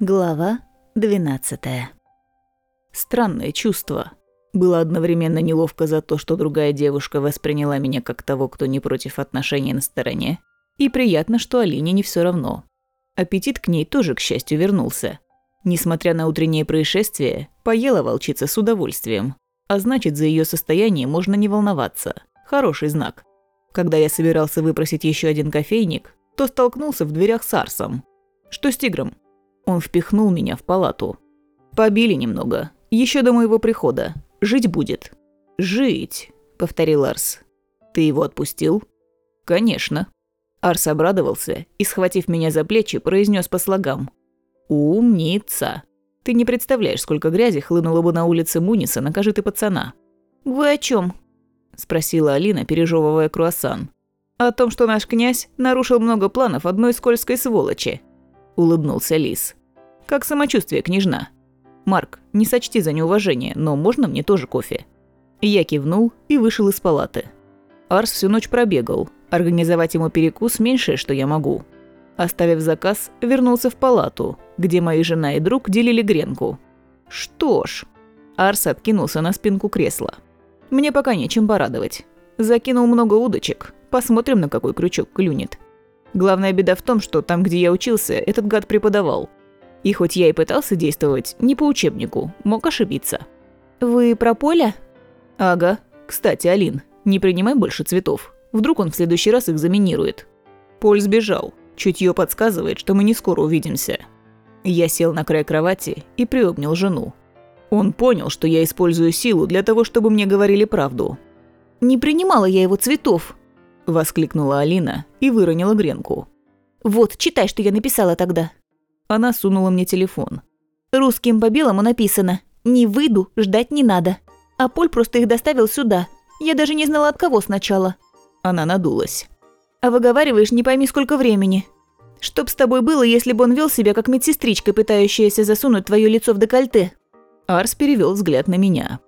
Глава 12 Странное чувство. Было одновременно неловко за то, что другая девушка восприняла меня как того, кто не против отношений на стороне, и приятно, что Алине не все равно. Аппетит к ней тоже, к счастью, вернулся. Несмотря на утреннее происшествие, поела волчица с удовольствием. А значит, за ее состояние можно не волноваться. Хороший знак. Когда я собирался выпросить еще один кофейник, то столкнулся в дверях с Арсом. «Что с тигром?» Он впихнул меня в палату. Побили немного. Еще до моего прихода. Жить будет. Жить, повторил Арс. Ты его отпустил? Конечно. Арс обрадовался и, схватив меня за плечи, произнес по слогам. «Умница! Ты не представляешь, сколько грязи хлынуло бы на улице Муниса, накажи ты пацана». «Вы о чем? спросила Алина, пережевывая круассан. «О том, что наш князь нарушил много планов одной скользкой сволочи», – улыбнулся Лис. Как самочувствие, княжна? Марк, не сочти за неуважение, но можно мне тоже кофе?» Я кивнул и вышел из палаты. Арс всю ночь пробегал. Организовать ему перекус – меньшее, что я могу. Оставив заказ, вернулся в палату, где мои жена и друг делили гренку. Что ж, Арс откинулся на спинку кресла. Мне пока нечем порадовать. Закинул много удочек. Посмотрим, на какой крючок клюнет. Главная беда в том, что там, где я учился, этот гад преподавал. И хоть я и пытался действовать не по учебнику, мог ошибиться. «Вы про поле?» «Ага. Кстати, Алин, не принимай больше цветов. Вдруг он в следующий раз их заминирует». Поль сбежал. Чутье подсказывает, что мы не скоро увидимся. Я сел на край кровати и приобнял жену. Он понял, что я использую силу для того, чтобы мне говорили правду. «Не принимала я его цветов!» – воскликнула Алина и выронила гренку. «Вот, читай, что я написала тогда». Она сунула мне телефон. «Русским по белому написано. Не выйду, ждать не надо. А Поль просто их доставил сюда. Я даже не знала от кого сначала». Она надулась. «А выговариваешь не пойми сколько времени. Чтоб с тобой было, если бы он вел себя как медсестричка, пытающаяся засунуть твое лицо в декольте?» Арс перевел взгляд на меня.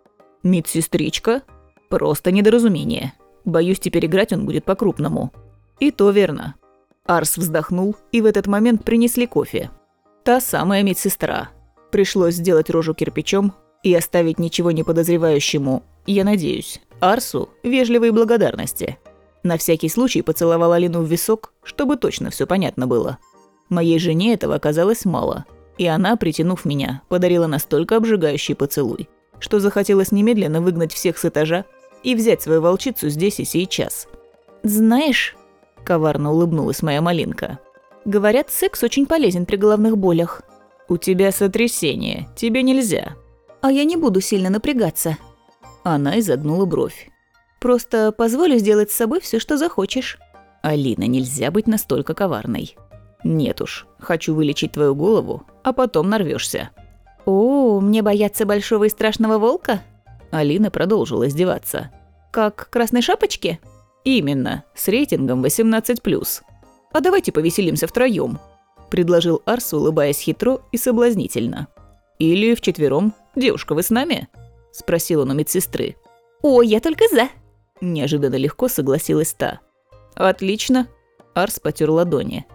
«Медсестричка? Просто недоразумение. Боюсь, теперь играть он будет по-крупному». «И то верно». Арс вздохнул, и в этот момент принесли кофе. Та самая медсестра. Пришлось сделать рожу кирпичом и оставить ничего не подозревающему, я надеюсь, Арсу вежливые благодарности. На всякий случай поцеловала Алину в висок, чтобы точно все понятно было. Моей жене этого оказалось мало, и она, притянув меня, подарила настолько обжигающий поцелуй, что захотелось немедленно выгнать всех с этажа и взять свою волчицу здесь и сейчас. «Знаешь...» – коварно улыбнулась моя малинка – Говорят, секс очень полезен при головных болях. У тебя сотрясение, тебе нельзя. А я не буду сильно напрягаться. Она изогнула бровь. Просто позволю сделать с собой все, что захочешь. Алина, нельзя быть настолько коварной. Нет уж, хочу вылечить твою голову, а потом нарвешься. О, мне бояться большого и страшного волка? Алина продолжила издеваться. Как красной шапочки? Именно, с рейтингом 18+. «А давайте повеселимся втроём», – предложил Арс, улыбаясь хитро и соблазнительно. «Или вчетвером. Девушка, вы с нами?» – спросил он у медсестры. «О, я только за!» – неожиданно легко согласилась та. «Отлично!» – Арс потер ладони.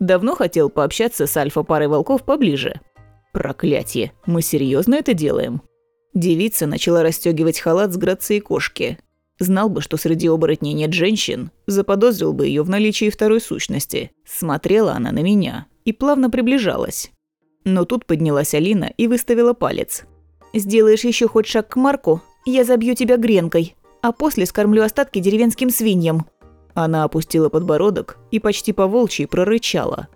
«Давно хотел пообщаться с альфа-парой волков поближе». «Проклятье! Мы серьезно это делаем?» Девица начала расстегивать халат с грацией кошки, Знал бы, что среди оборотней нет женщин, заподозрил бы ее в наличии второй сущности. Смотрела она на меня и плавно приближалась. Но тут поднялась Алина и выставила палец. «Сделаешь еще хоть шаг к Марку, я забью тебя гренкой, а после скормлю остатки деревенским свиньям». Она опустила подбородок и почти по волчьи прорычала.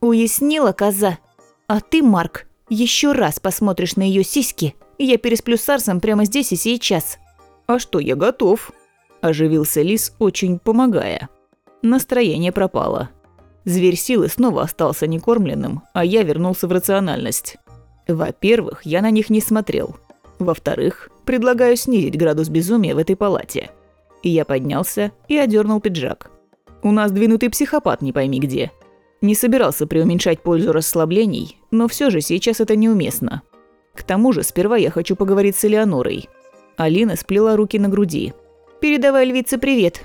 «Уяснила, коза? А ты, Марк, еще раз посмотришь на ее сиськи, я пересплю с Арсом прямо здесь и сейчас». «А что, я готов», – оживился лис, очень помогая. Настроение пропало. Зверь силы снова остался некормленным, а я вернулся в рациональность. Во-первых, я на них не смотрел. Во-вторых, предлагаю снизить градус безумия в этой палате. И я поднялся и одернул пиджак. У нас двинутый психопат не пойми где. Не собирался преуменьшать пользу расслаблений, но все же сейчас это неуместно. К тому же сперва я хочу поговорить с Элеонорой – Алина сплела руки на груди. «Передавай львице привет.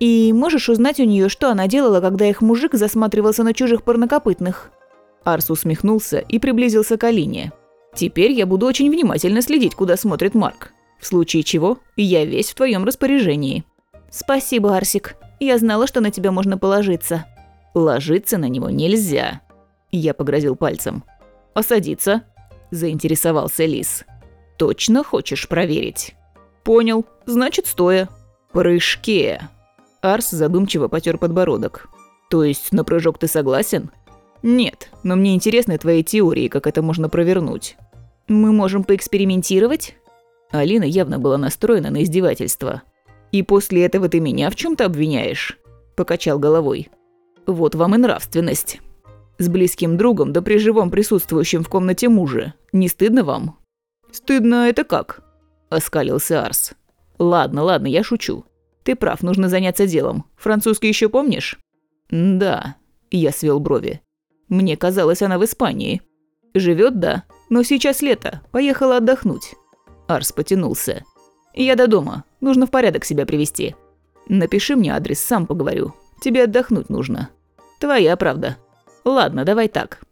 И можешь узнать у нее, что она делала, когда их мужик засматривался на чужих парнокопытных?» Арс усмехнулся и приблизился к Алине. «Теперь я буду очень внимательно следить, куда смотрит Марк. В случае чего, я весь в твоем распоряжении». «Спасибо, Арсик. Я знала, что на тебя можно положиться». «Ложиться на него нельзя», – я погрозил пальцем. «Осадиться?» – заинтересовался Лис. «Точно хочешь проверить?» «Понял. Значит, стоя». «Прыжке». Арс задумчиво потер подбородок. «То есть на прыжок ты согласен?» «Нет, но мне интересны твои теории, как это можно провернуть». «Мы можем поэкспериментировать?» Алина явно была настроена на издевательство. «И после этого ты меня в чем то обвиняешь?» Покачал головой. «Вот вам и нравственность. С близким другом, да при живом присутствующем в комнате муже. Не стыдно вам?» «Стыдно это как?» Оскалился Арс. «Ладно, ладно, я шучу. Ты прав, нужно заняться делом. Французский еще помнишь?» «Да», – я свел брови. «Мне казалось, она в Испании. Живет, да, но сейчас лето, поехала отдохнуть». Арс потянулся. «Я до дома, нужно в порядок себя привести. Напиши мне адрес, сам поговорю. Тебе отдохнуть нужно. Твоя правда. Ладно, давай так.